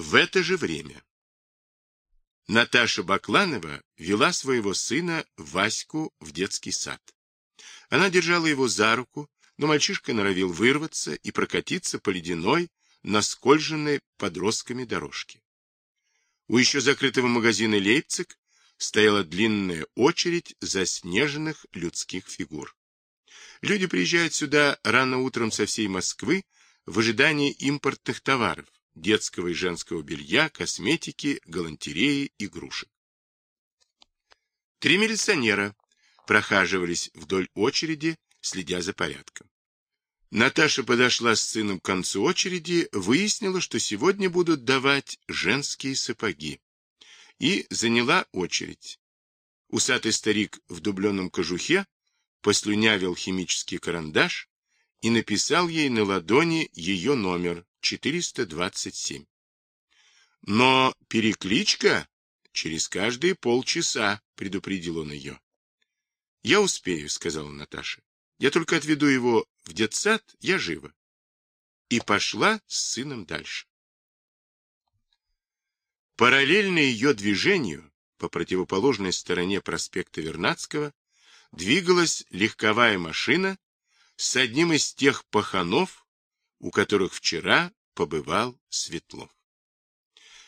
В это же время Наташа Бакланова вела своего сына Ваську в детский сад. Она держала его за руку, но мальчишка норовил вырваться и прокатиться по ледяной, наскольженной подростками дорожке. У еще закрытого магазина «Лейпциг» стояла длинная очередь заснеженных людских фигур. Люди приезжают сюда рано утром со всей Москвы в ожидании импортных товаров, детского и женского белья, косметики, галантереи, игрушек. Три милиционера прохаживались вдоль очереди, следя за порядком. Наташа подошла с сыном к концу очереди, выяснила, что сегодня будут давать женские сапоги, и заняла очередь. Усатый старик в дубленом кожухе послюнявил химический карандаш и написал ей на ладони ее номер 427. Но перекличка через каждые полчаса, предупредил он ее. Я успею, сказала Наташа. Я только отведу его в детсад, я жива. И пошла с сыном дальше. Параллельно ее движению, по противоположной стороне проспекта Вернадского, двигалась легковая машина с одним из тех паханов, у которых вчера побывал Светлов.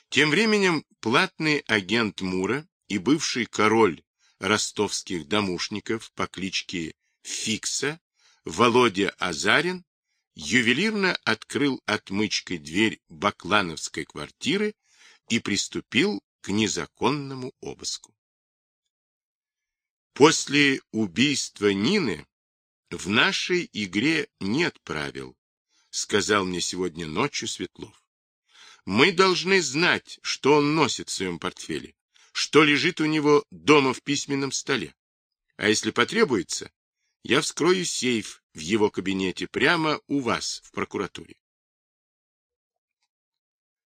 Тем временем платный агент Мура и бывший король ростовских домушников по кличке Фикса Володя Азарин ювелирно открыл отмычкой дверь баклановской квартиры и приступил к незаконному обыску. После убийства Нины в нашей игре нет правил, сказал мне сегодня ночью Светлов. Мы должны знать, что он носит в своем портфеле, что лежит у него дома в письменном столе. А если потребуется, я вскрою сейф в его кабинете прямо у вас в прокуратуре.